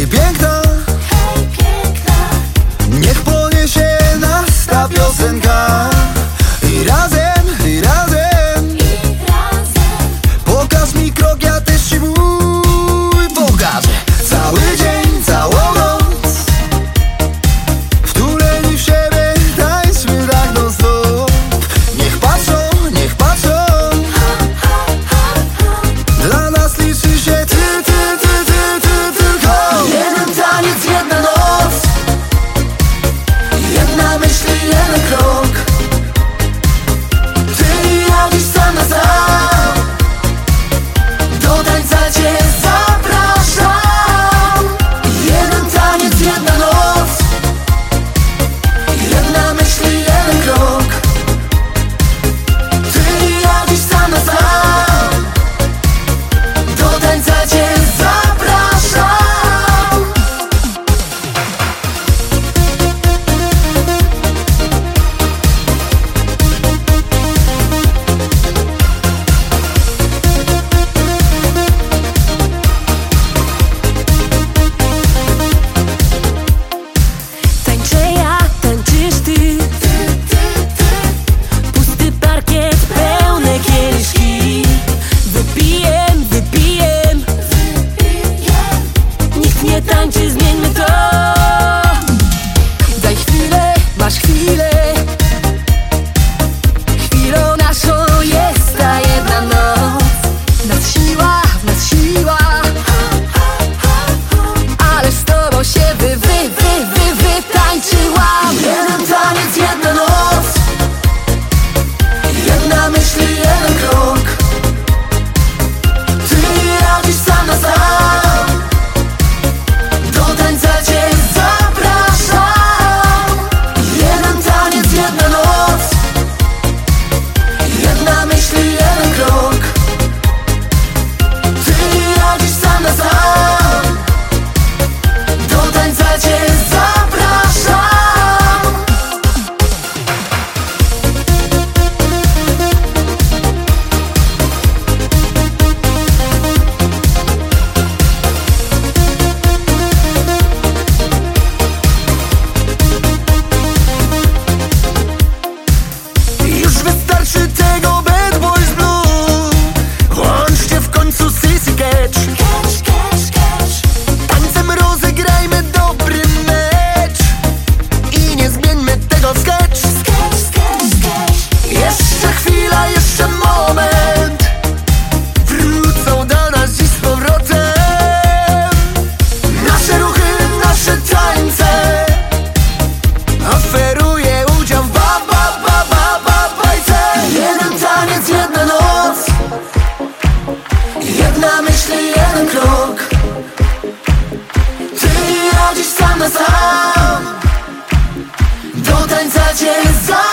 Hej piękna, hej piękna, niech poniesie nas ta piosenka. vez Do tańca cię za